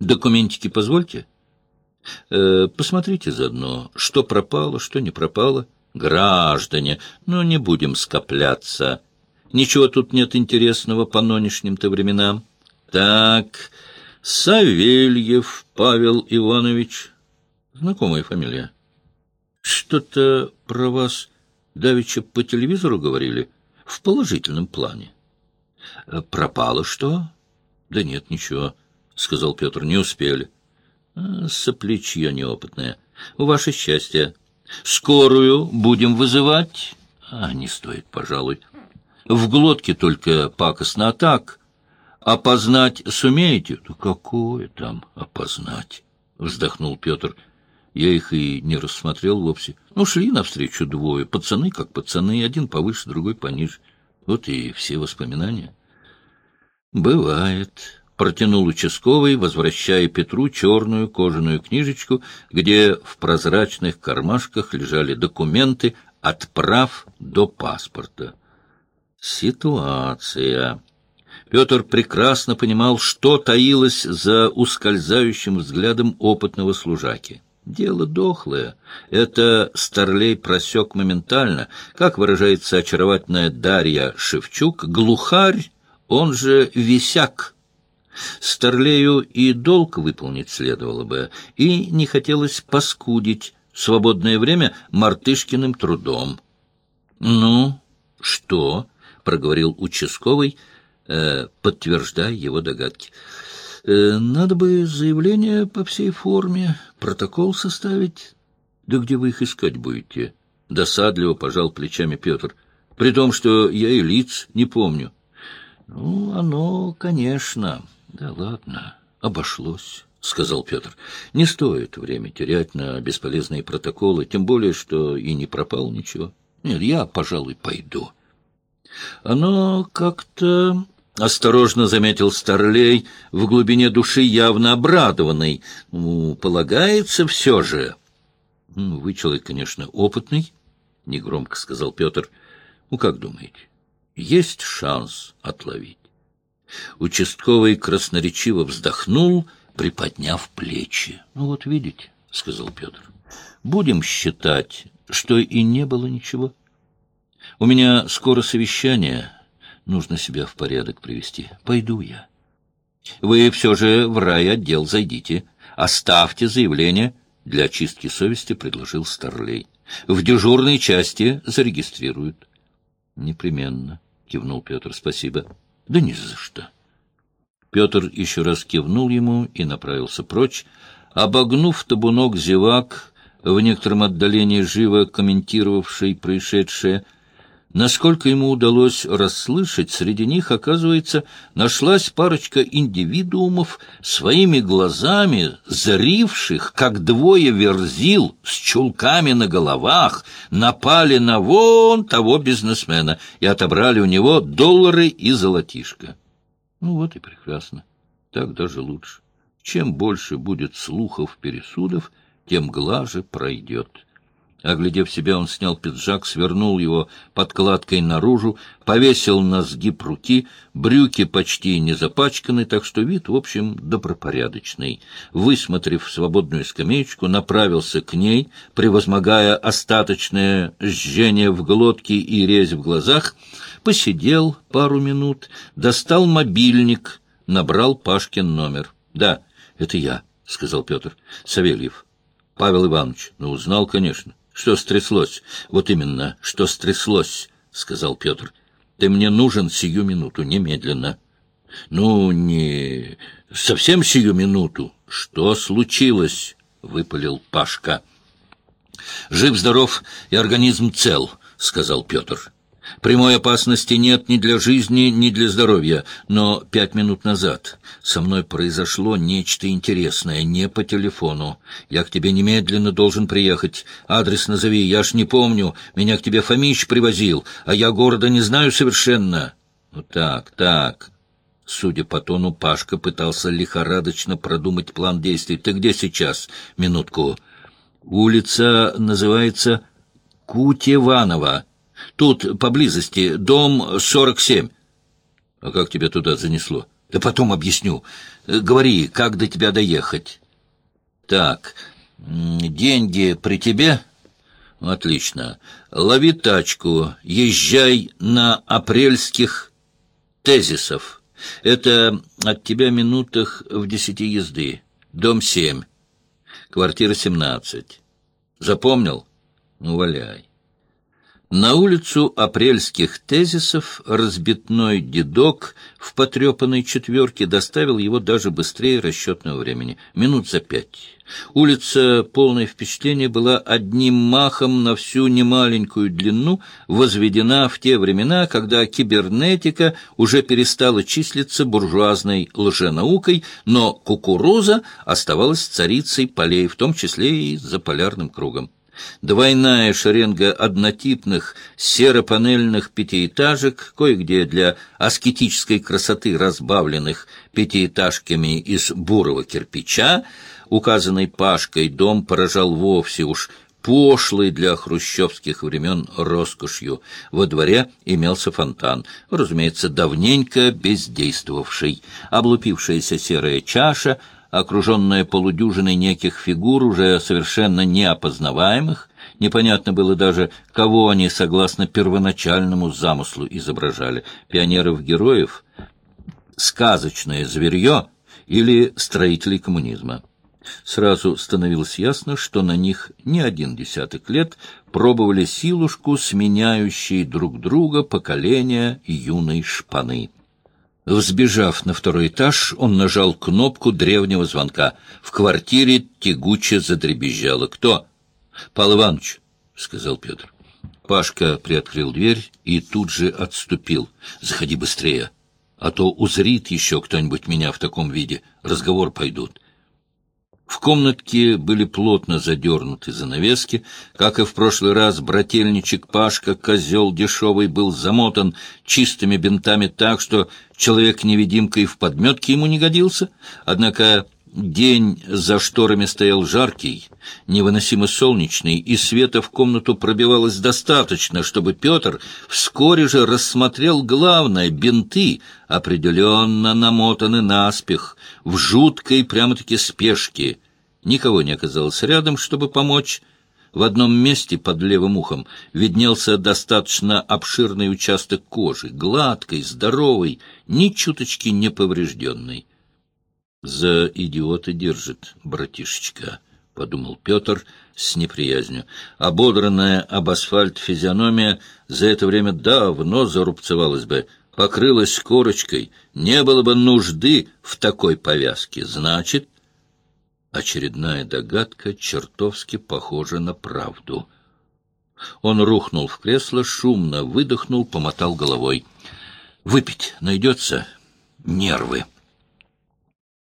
Документики позвольте? Э, посмотрите заодно, что пропало, что не пропало. Граждане, ну не будем скопляться. Ничего тут нет интересного по нынешним-то временам. Так, Савельев Павел Иванович. Знакомая фамилия. Что-то про вас давеча по телевизору говорили? В положительном плане. Пропало что? Да нет, ничего. — сказал Петр. — Не успели. А, — Соплечье неопытное. — Ваше счастье. Скорую будем вызывать? — А, не стоит, пожалуй. В глотке только пакостно, а так... Опознать сумеете? — Да какое там опознать? — вздохнул Петр. Я их и не рассмотрел вовсе. Ну, шли навстречу двое. Пацаны как пацаны, один повыше, другой пониже. Вот и все воспоминания. — Бывает, протянул участковый, возвращая Петру черную кожаную книжечку, где в прозрачных кармашках лежали документы от прав до паспорта. Ситуация. Петр прекрасно понимал, что таилось за ускользающим взглядом опытного служаки. Дело дохлое. Это Старлей просек моментально. Как выражается очаровательная Дарья Шевчук, глухарь, он же висяк — Старлею и долг выполнить следовало бы, и не хотелось паскудить свободное время мартышкиным трудом. — Ну, что? — проговорил участковый, э, подтверждая его догадки. Э, — Надо бы заявление по всей форме, протокол составить. — Да где вы их искать будете? — досадливо пожал плечами Петр. — При том, что я и лиц не помню. — Ну, оно, конечно... Да ладно, обошлось, — сказал Петр. Не стоит время терять на бесполезные протоколы, тем более, что и не пропал ничего. Нет, я, пожалуй, пойду. Оно как-то... Осторожно заметил Старлей, в глубине души явно обрадованный. Ну, полагается все же. Ну, вы человек, конечно, опытный, — негромко сказал Петр. Ну, как думаете, есть шанс отловить? Участковый красноречиво вздохнул, приподняв плечи. — Ну вот видите, — сказал Петр, — будем считать, что и не было ничего. У меня скоро совещание, нужно себя в порядок привести. Пойду я. Вы все же в райотдел зайдите, оставьте заявление. Для очистки совести предложил Старлей. В дежурной части зарегистрируют. Непременно, кивнул Петр, спасибо. Да ни за что. Петр еще раз кивнул ему и направился прочь. Обогнув табунок зевак, в некотором отдалении живо комментировавший происшедшее, насколько ему удалось расслышать, среди них, оказывается, нашлась парочка индивидуумов, своими глазами заривших, как двое верзил с чулками на головах, напали на вон того бизнесмена и отобрали у него доллары и золотишко. Ну вот и прекрасно. Так даже лучше. Чем больше будет слухов, пересудов, тем глаже пройдет. Оглядев себя, он снял пиджак, свернул его подкладкой наружу, повесил на сгиб руки, брюки почти не запачканы, так что вид, в общем, добропорядочный. Высмотрев свободную скамеечку, направился к ней, превозмогая остаточное жжение в глотке и резь в глазах, посидел пару минут, достал мобильник, набрал Пашкин номер. — Да, это я, — сказал Петр. — Савельев. Павел Иванович. Ну, узнал, конечно. — Что стряслось? — Вот именно, что стряслось, — сказал Петр. — Ты мне нужен сию минуту, немедленно. — Ну, не совсем сию минуту. — Что случилось? — выпалил Пашка. — Жив-здоров и организм цел, — сказал Петр. Прямой опасности нет ни для жизни, ни для здоровья, но пять минут назад со мной произошло нечто интересное, не по телефону. Я к тебе немедленно должен приехать. Адрес назови, я ж не помню. Меня к тебе Фомич привозил, а я города не знаю совершенно. Ну так, так. Судя по тону, Пашка пытался лихорадочно продумать план действий. Ты где сейчас? Минутку. Улица называется Кутеванова. Тут поблизости дом 47. А как тебя туда занесло? Да потом объясню. Говори, как до тебя доехать. Так, деньги при тебе? Отлично. Лови тачку, езжай на апрельских тезисов. Это от тебя минутах в десяти езды. Дом семь. Квартира семнадцать. Запомнил? Ну, валяй. На улицу апрельских тезисов разбитной дедок в потрепанной четверке доставил его даже быстрее расчетного времени, минут за пять. Улица, полное впечатление, была одним махом на всю немаленькую длину возведена в те времена, когда кибернетика уже перестала числиться буржуазной лженаукой, но кукуруза оставалась царицей полей, в том числе и за полярным кругом. Двойная шеренга однотипных серопанельных пятиэтажек, кое-где для аскетической красоты разбавленных пятиэтажками из бурого кирпича, указанный Пашкой дом поражал вовсе уж пошлый для хрущевских времен роскошью. Во дворе имелся фонтан, разумеется, давненько бездействовавший. Облупившаяся серая чаша — окруженная полудюжиной неких фигур, уже совершенно неопознаваемых, непонятно было даже, кого они, согласно первоначальному замыслу, изображали — пионеров-героев, сказочное зверье или строителей коммунизма. Сразу становилось ясно, что на них не один десяток лет пробовали силушку, сменяющие друг друга поколения юной шпаны. Взбежав на второй этаж, он нажал кнопку древнего звонка. В квартире тягуче задребезжало. «Кто?» «Пал Иванович», — сказал Петр. Пашка приоткрыл дверь и тут же отступил. «Заходи быстрее, а то узрит еще кто-нибудь меня в таком виде. Разговор пойдут». В комнатке были плотно задернуты занавески. Как и в прошлый раз, брательничек Пашка, козел дешевый, был замотан чистыми бинтами так, что человек-невидимкой в подметке ему не годился. Однако День за шторами стоял жаркий, невыносимо солнечный, и света в комнату пробивалось достаточно, чтобы Петр вскоре же рассмотрел главное — бинты, определенно намотаны наспех, в жуткой прямо-таки спешке. Никого не оказалось рядом, чтобы помочь. В одном месте под левым ухом виднелся достаточно обширный участок кожи, гладкой, здоровой, ни чуточки не поврежденной. За идиота держит, братишечка, — подумал Петр с неприязнью. Ободранная об асфальт физиономия за это время давно зарубцевалась бы, покрылась корочкой, не было бы нужды в такой повязке. Значит, очередная догадка чертовски похожа на правду. Он рухнул в кресло, шумно выдохнул, помотал головой. «Выпить найдется? Нервы!»